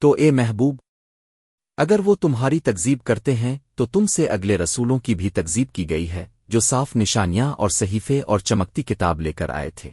تو اے محبوب، اگر وہ تمہاری تقزیب کرتے ہیں، تو تم سے اگلے رسولوں کی بھی تقزیب کی گئی ہے، جو صاف نشانیاں اور صحیفے اور چمکتی کتاب لے کر آئے تھے۔